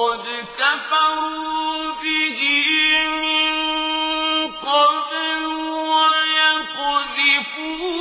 وقد كفروا به من قبل ويقذفون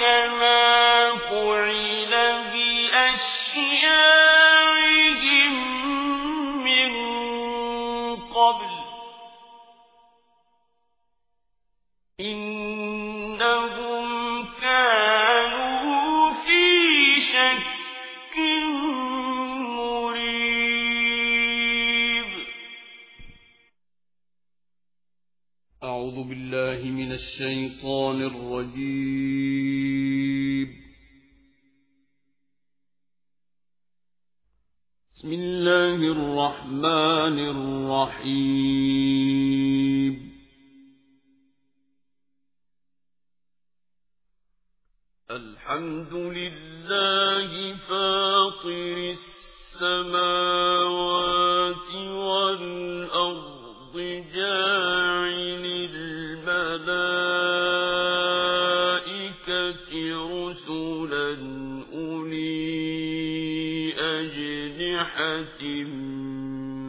كما فعل بأشياعهم من قبل. إنهم كانوا في شك مريب. أعوذ بالله من الشيطان الرجيم. بسم الله الرحمن الرحيم. الحمد لله فاطر السماوات والأرض جاهل بأجنحة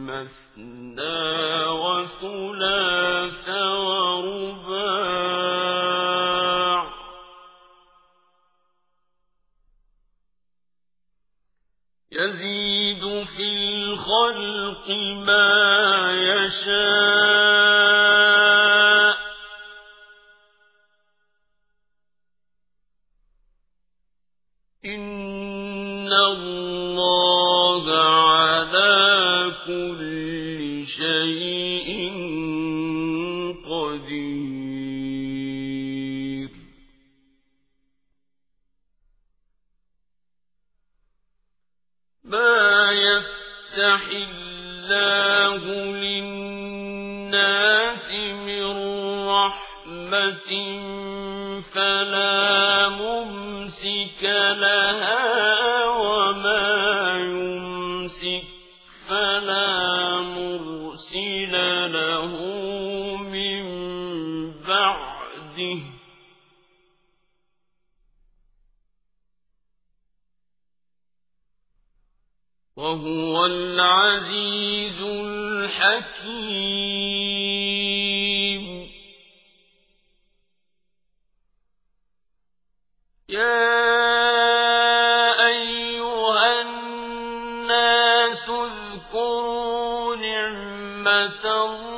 مثنى وثلاث ورباع. يزيد في الخلق ما يشاء. شيء قدير. ما الله للناس من رحمة فلا ممسك لها عبده وهو العزيز الحكيم. يا أيها الناس اذكروا نعمة الله